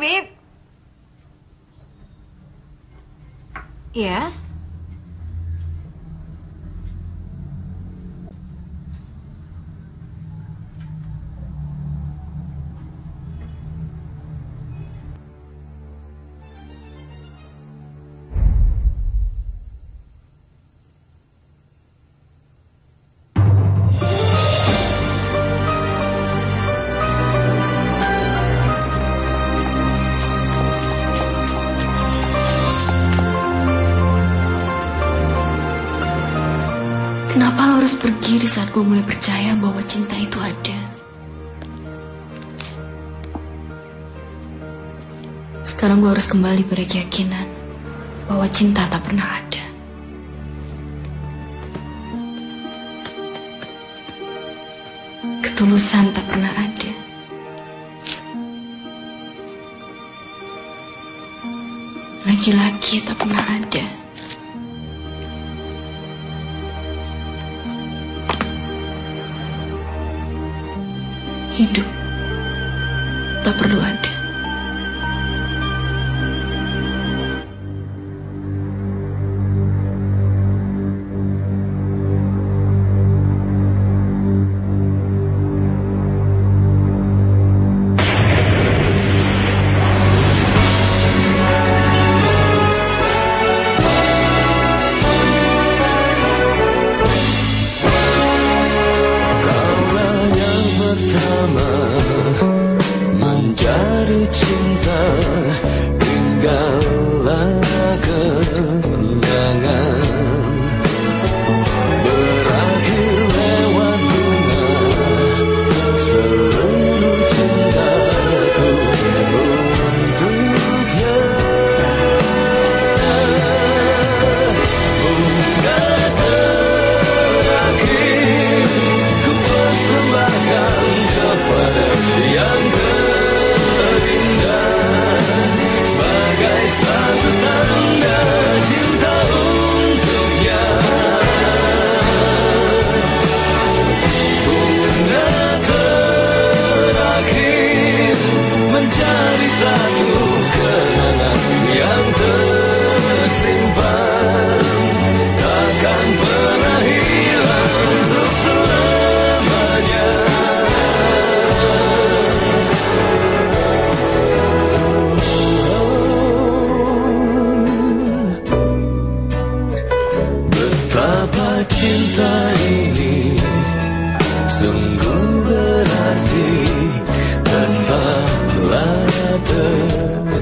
Babe. Iya? Kenapa lo harus pergi di saat gue mulai percaya bahwa cinta itu ada? Sekarang gue harus kembali pada keyakinan bahwa cinta tak pernah ada. Ketulusan tak pernah ada. Laki-laki tak pernah ada. Hidup tak perlu ada. The.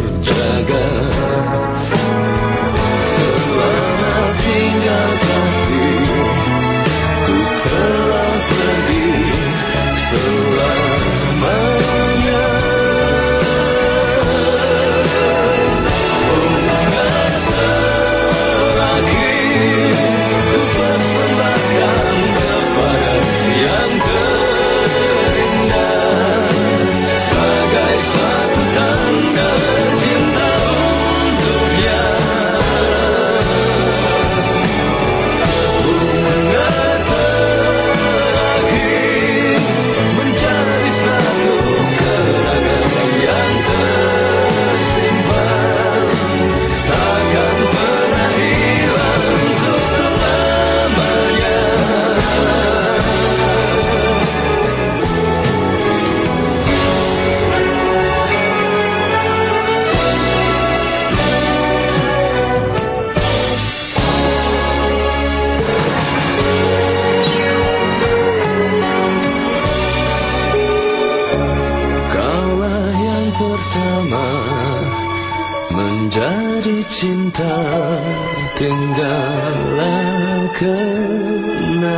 Pertama menjadi cinta tinggallah kenangan